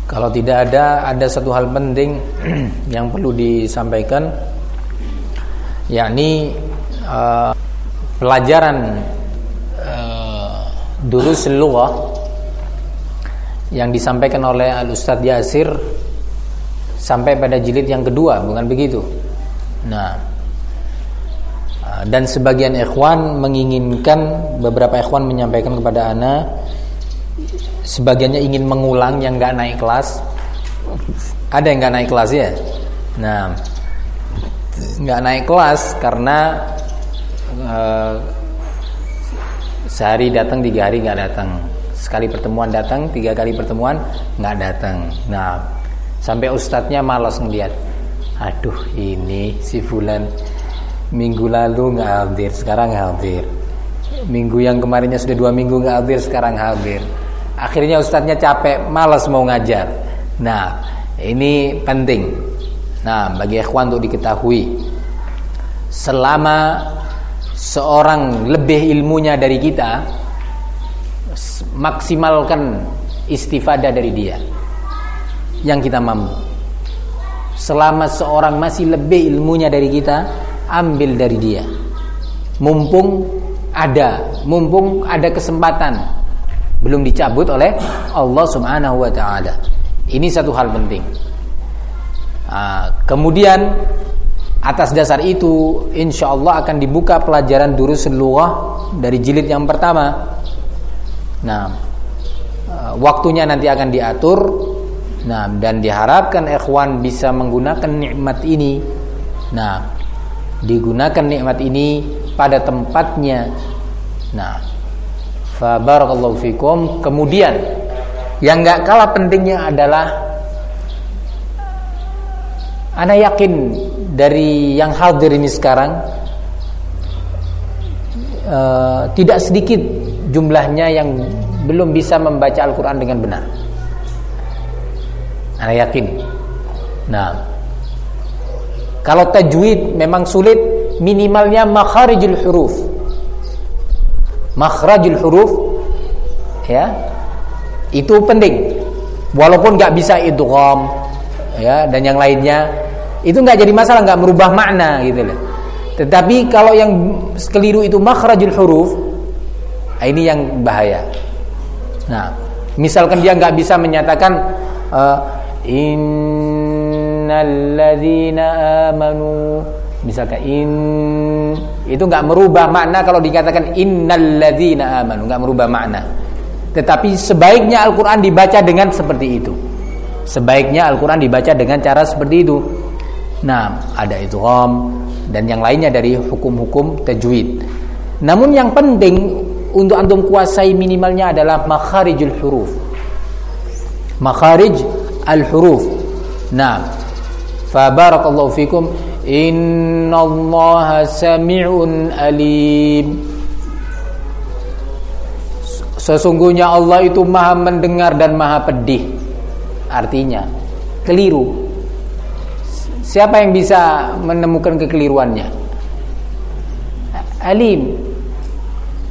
Kalau tidak ada, ada satu hal penting yang perlu disampaikan, yakni uh, pelajaran uh, durus lughah yang disampaikan oleh Al Ustaz Yasir sampai pada jilid yang kedua, bukan begitu? Nah, ah, dan sebagian ikhwan menginginkan beberapa ikhwan menyampaikan kepada ana sebagiannya ingin mengulang yang nggak naik kelas. Ada yang nggak naik kelas ya? Nah, nggak naik kelas karena uh, sehari datang tiga hari nggak datang. Sekali pertemuan datang tiga kali pertemuan nggak datang. Nah sampai ustadznya malas ngeliat aduh ini si fulan minggu lalu nggak hadir sekarang hadir. Minggu yang kemarinnya sudah dua minggu nggak hadir sekarang hadir. Akhirnya ustadznya capek malas mau ngajar. Nah ini penting nah bagi ikhwan untuk diketahui selama seorang lebih ilmunya dari kita maksimalkan istifadah dari dia yang kita mampu. Selama seorang masih lebih ilmunya dari kita, ambil dari dia. Mumpung ada, mumpung ada kesempatan belum dicabut oleh Allah Subhanahu wa taala. Ini satu hal penting. Nah, kemudian atas dasar itu insya Allah akan dibuka pelajaran durus lughah dari jilid yang pertama Nah, waktunya nanti akan diatur. Nah, dan diharapkan ikhwan bisa menggunakan nikmat ini. Nah, digunakan nikmat ini pada tempatnya. Nah, fa barakallahu fikum. Kemudian yang nggak kalah pentingnya adalah Ana yakin dari yang hadir ini sekarang uh, tidak sedikit jumlahnya yang belum bisa membaca Al-Quran dengan benar. Ana yakin. Nah, kalau tajwid memang sulit, minimalnya makharijul huruf. Makhrajul huruf ya. Itu penting. Walaupun nggak bisa idgham ya dan yang lainnya itu nggak jadi masalah, nggak merubah makna gitu loh. Tetapi kalau yang keliru itu makhrajul huruf, nah ini yang bahaya. Nah, misalkan dia nggak bisa menyatakan uh, innalladzina amanu misalkan in itu nggak merubah makna kalau dikatakan innalladzina amanu nggak merubah makna tetapi sebaiknya Al-Qur'an dibaca dengan seperti itu sebaiknya Al-Qur'an dibaca dengan cara seperti itu. Nah ada itu idgham dan yang lainnya dari hukum-hukum tajwid. Namun yang penting untuk antum kuasai minimalnya adalah makharijul huruf. Makharij al-huruf. Nah fa barakallahu fikum. Innallaha sami'un alim. Sesungguhnya Allah itu maha mendengar dan maha pedih artinya? Keliru. Siapa yang bisa menemukan kekeliruannya? Alim.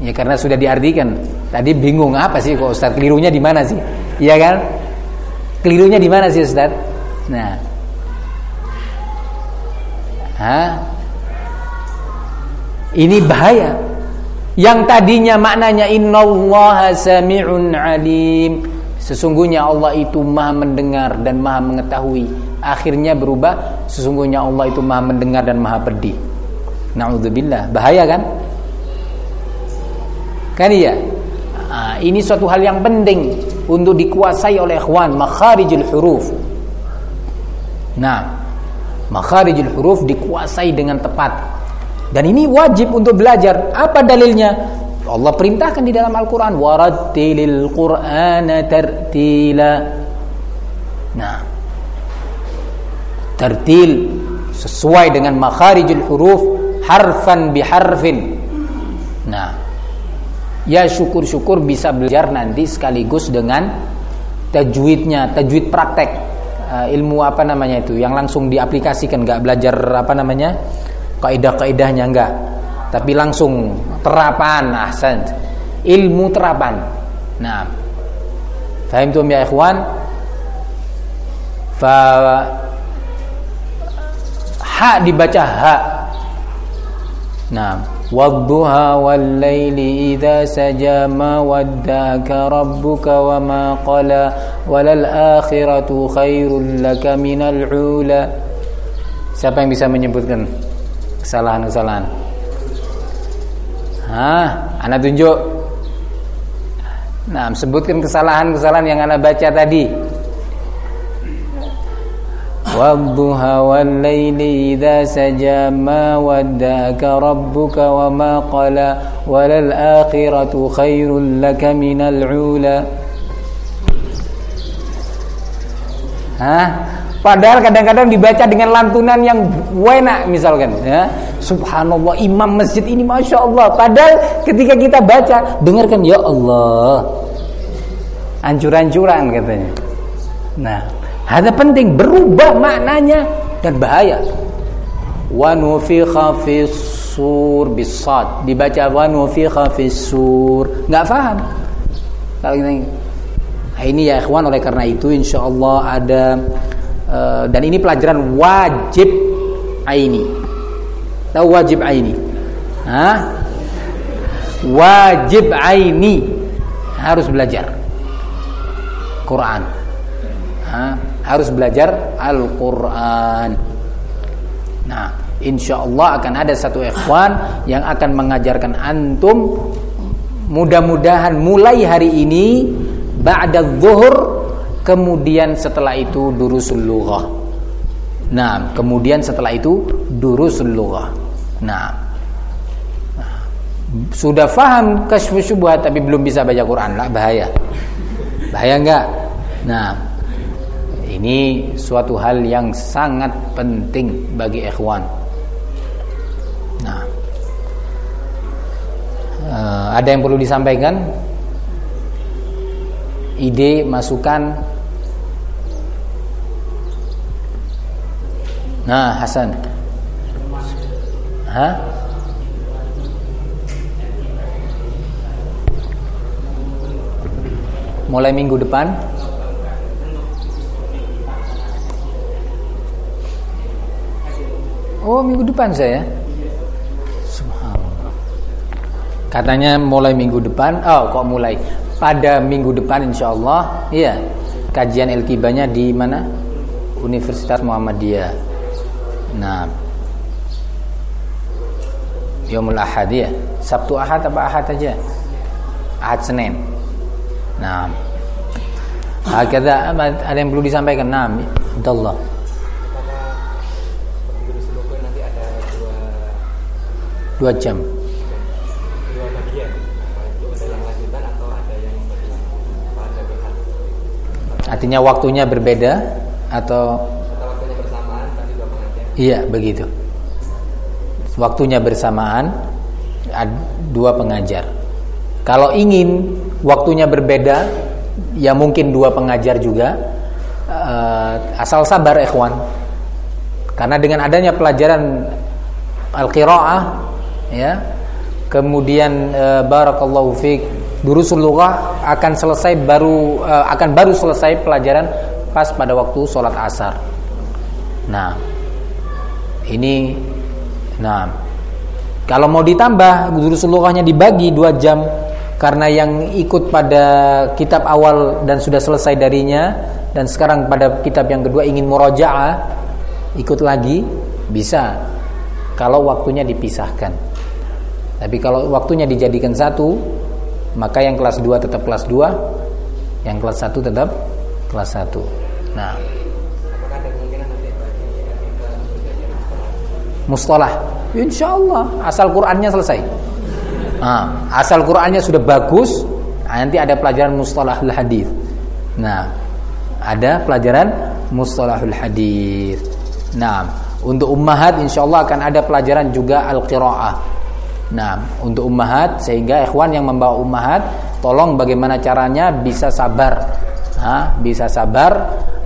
Ya karena sudah diartikan. Tadi bingung apa sih kok Ustaz? Kelirunya di mana sih? Iya kan? Kelirunya di mana sih Ustaz? Nah. Hah? Ini bahaya. Yang tadinya maknanya innallaha sami'un alim. Sesungguhnya Allah itu Maha mendengar dan Maha mengetahui. Akhirnya berubah sesungguhnya Allah itu Maha mendengar dan Maha pedih. Nauzubillah. Bahaya kan? Kan iya? Nah, ini suatu hal yang penting untuk dikuasai oleh ikhwan makharijul huruf. Nah, makharijul huruf dikuasai dengan tepat. Dan ini wajib untuk belajar. Apa dalilnya? Allah perintahkan di dalam Al-Qur'an warattilil Qur'ana tartila. Nah, tertil sesuai dengan makharijul huruf harfan biharfin. Nah, ya syukur-syukur bisa belajar nanti sekaligus dengan tajwidnya, tajwid praktek uh, ilmu apa namanya itu yang langsung diaplikasikan nggak belajar apa namanya kaidah-kaidahnya enggak tapi langsung terapan ahsan ilmu terapan. Nah fahim tuh ya ikhwan? Fa ha dibaca ha. Nah wadduha wal laili idza saja ma waddaka rabbuka wama qala walal akhiratu khairul laka minal ula. Siapa yang bisa menyebutkan kesalahan-kesalahan? Hah, anak tunjuk. Nah, sebutkan kesalahan-kesalahan yang anak baca tadi. Wadduha wal laili idza saja ma wadda'aka rabbuka wa ma qala walal akhiratu khairul laka minal ula. Hah? Padahal kadang-kadang dibaca dengan lantunan yang enak misalkan ya. Subhanallah imam masjid ini Masya Allah Padahal ketika kita baca Dengarkan ya Allah Ancur-ancuran katanya Nah ada penting berubah maknanya dan bahaya. Wa nufikha sur bisad dibaca wa nufikha sur nggak paham. Kalau ini ini ya ikhwan oleh karena itu insyaallah ada uh, dan ini pelajaran wajib aini. Tahu wajib aini? Hah? Wajib aini harus belajar Quran. Hah? harus belajar Al-Quran. Nah, insya Allah akan ada satu ikhwan yang akan mengajarkan antum mudah-mudahan mulai hari ini ba'da zuhur kemudian setelah itu durusul lughah. Nah, kemudian setelah itu durusul lughah. Nah, sudah faham kasyfu syubhat tapi belum bisa baca Quran lah bahaya. Bahaya enggak? Nah, ini suatu hal yang sangat penting bagi ikhwan. Nah, ada yang perlu disampaikan? Ide, masukan? Nah, Hasan. Hah? Mulai minggu depan. Oh minggu depan saya? Subhanallah. Katanya mulai minggu depan. Oh kok mulai? Pada minggu depan insya Allah Iya. Kajian Elkibanya di mana? Universitas Muhammadiyah Nah Yomul Ahad ya? Sabtu Ahad apa Ahad aja? Ahad Senin. Nah Hakada ada yang perlu disampaikan? Nah Allah dua jam. Artinya waktunya berbeda atau atau waktunya bersamaan tadi dua pengajian iya begitu. Waktunya bersamaan dua pengajar. Kalau ingin waktunya berbeda ya mungkin dua pengajar juga. Uh, asal sabar ikhwan. Karena dengan adanya pelajaran al-qiraah ya kemudian e, barakallahu durusul lughah akan selesai baru e, akan baru selesai pelajaran pas pada waktu sholat asar. Nah ini nah kalau mau ditambah durusul lughahnya dibagi dua jam. Karena yang ikut pada kitab awal dan sudah selesai darinya dan sekarang pada kitab yang kedua ingin murojaah ikut lagi bisa. Kalau waktunya dipisahkan. Tapi kalau waktunya dijadikan satu, maka yang kelas 2 tetap kelas 2, yang kelas 1 tetap kelas 1. Nah, mustalah? Insya Allah asal Qurannya selesai. Nah, asal Qurannya sudah bagus, nah, nanti ada pelajaran mustalahul hadis. Nah, ada pelajaran mustalahul hadis. Nah, untuk ummahat insya Allah akan ada pelajaran juga al-qiraah Nah, untuk ummahat sehingga ikhwan yang membawa ummahat tolong bagaimana caranya bisa sabar. Ha, bisa sabar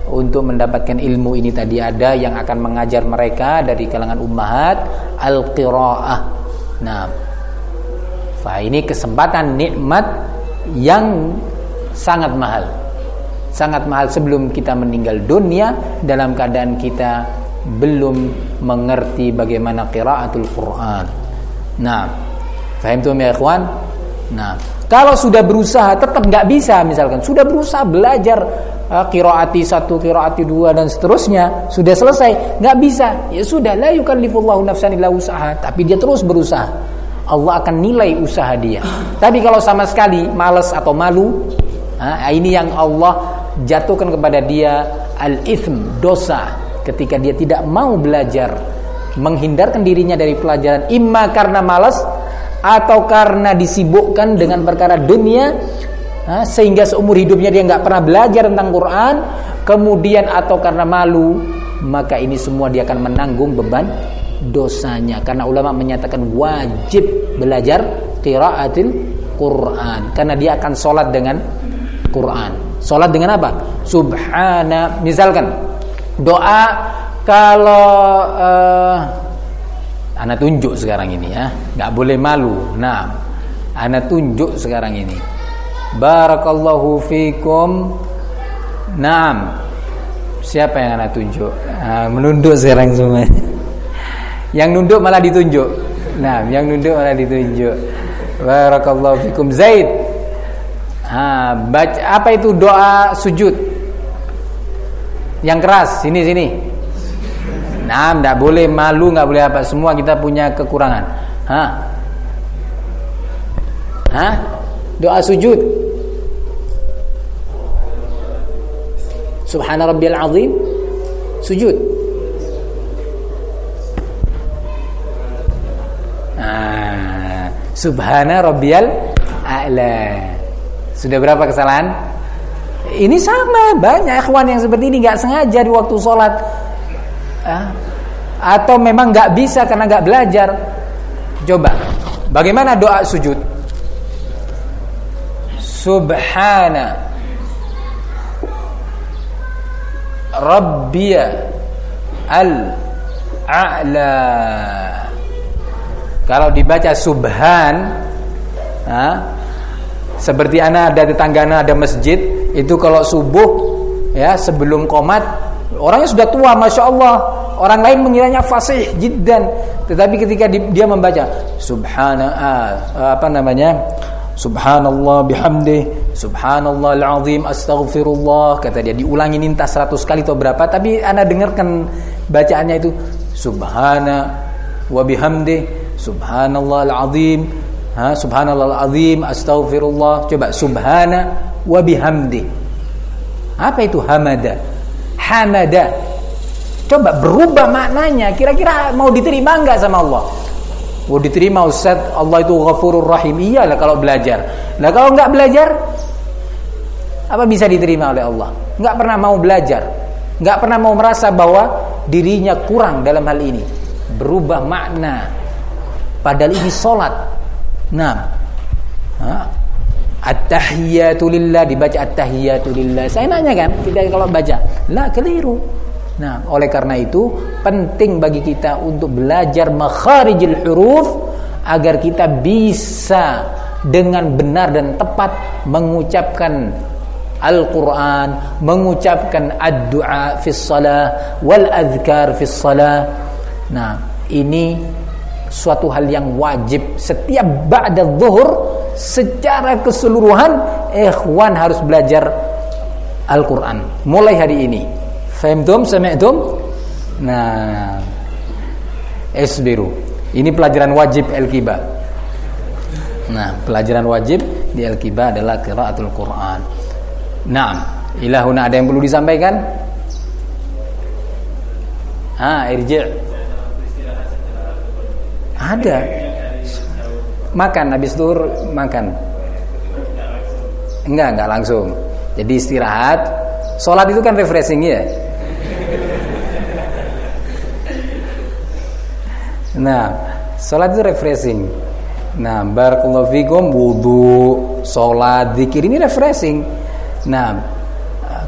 untuk mendapatkan ilmu ini tadi ada yang akan mengajar mereka dari kalangan ummahat al-qiraah. Nah, fa ini kesempatan nikmat yang sangat mahal. Sangat mahal sebelum kita meninggal dunia dalam keadaan kita belum mengerti bagaimana qiraatul Quran. Nah, faham tuh ya ikhwan? Nah, kalau sudah berusaha tetap nggak bisa misalkan. Sudah berusaha belajar uh, kiroati satu, kiroati dua dan seterusnya sudah selesai. Nggak bisa. Ya sudah la yukallifullahu nafsan illa usaha tapi dia terus berusaha. Allah akan nilai usaha dia. Tapi kalau sama sekali malas atau malu, nah, ini yang Allah jatuhkan kepada dia al-ithm, dosa. Ketika dia tidak mau belajar menghindarkan dirinya dari pelajaran. Imma karena malas atau karena disibukkan dengan perkara dunia sehingga seumur hidupnya dia nggak pernah belajar tentang Quran kemudian atau karena malu maka ini semua dia akan menanggung beban dosanya. Karena ulama menyatakan wajib belajar qiraatil Quran. Karena dia akan sholat dengan Quran. Sholat dengan apa? Subhana misalkan doa kalau uh, anak tunjuk sekarang ini ya, nggak boleh malu. Nah, anak tunjuk sekarang ini. Barakallahu fikum. Naam. Siapa yang anak tunjuk? Nah, menunduk sekarang semua. yang nunduk malah ditunjuk. Nah, yang nunduk malah ditunjuk. Barakallahu fikum Zaid. Ha, baca apa itu doa sujud? Yang keras, sini sini. Nah, tidak boleh malu, nggak boleh apa. Semua kita punya kekurangan. Hah? Hah? Doa sujud. Subhana rabbiyal azim. Sujud. Nah, Subhana rabbiyal a'la. Sudah berapa kesalahan? Ini sama banyak ikhwan yang seperti ini nggak sengaja di waktu sholat atau memang nggak bisa karena nggak belajar. Coba, bagaimana doa sujud? Subhana Rabbiya al-a'la. Kalau dibaca subhan, ha, seperti anak ada tetangga ada masjid, itu kalau subuh ya sebelum komat orangnya sudah tua, masya Allah. Orang lain mengiranya fasih jiddan, tetapi ketika dia membaca subhana apa namanya? Subhanallah bihamdih Subhanallah al-azim Astaghfirullah. Kata dia diulangi nintas 100 kali atau berapa? Tapi anda dengarkan bacaannya itu Subhana wa bihamdih Subhanallah al-azim ha, Subhanallah al-azim Astaghfirullah. Coba Subhana wa bihamdih. Apa itu hamada? Hamada. Coba berubah maknanya. Kira-kira mau diterima enggak sama Allah? Mau diterima Ustaz Allah itu ghafurur rahim. Iyalah kalau belajar. Nah kalau nggak belajar Apa bisa diterima oleh Allah? Nggak pernah mau belajar. Nggak pernah mau merasa bahwa Dirinya kurang dalam hal ini. Berubah makna. Padahal ini solat Nah At-tahiyatu lillah Dibaca at-tahiyatu lillah Saya nanya kan Kita kalau baca Lah keliru Nah, oleh karena itu penting bagi kita untuk belajar makharijul huruf agar kita bisa dengan benar dan tepat mengucapkan Al-Quran, mengucapkan ad-du'a fis salah wal adhkar fis salah. Nah, ini suatu hal yang wajib setiap ba'da zuhur secara keseluruhan ikhwan harus belajar Al-Quran mulai hari ini Fahimtum? Sami'tum? Nah, esbiru. Ini pelajaran wajib Al-Kiba. Nah, pelajaran wajib di Al-Kiba adalah qiraatul Quran. Nah, ilahuna ada yang perlu disampaikan? Ah, irji'. Ada. Makan habis zuhur makan. Enggak, enggak langsung. Jadi istirahat. Salat itu kan refreshing ya. Nah, salat itu refreshing. Nah, barakallahu fikum wudu, salat, zikir ini refreshing. Nah,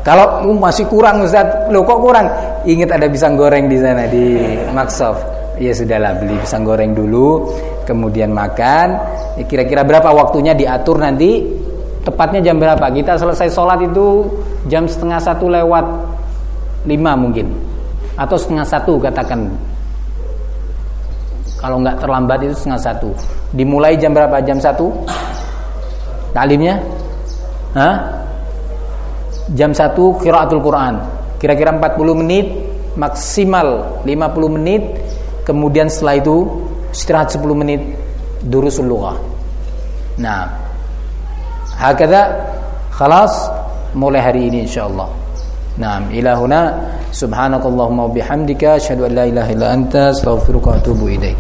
kalau masih kurang Ustaz, lo kok kurang? Ingat ada pisang goreng di sana di Maksov. Ya sudahlah beli pisang goreng dulu, kemudian makan. Ya, kira-kira berapa waktunya diatur nanti? Tepatnya jam berapa? Kita selesai sholat itu jam setengah satu lewat lima mungkin, atau setengah satu katakan kalau nggak terlambat itu setengah satu. Dimulai jam berapa? Jam satu? Talimnya? Hah? Jam satu kiraatul Quran. Kira-kira 40 menit, maksimal 50 menit. Kemudian setelah itu istirahat 10 menit durusul lughah. Nah, hakada khalas mulai hari ini insyaallah. Naam, ilahuna subhanakallahumma wa bihamdika asyhadu an la ilaha illa anta astaghfiruka wa atubu ilaik.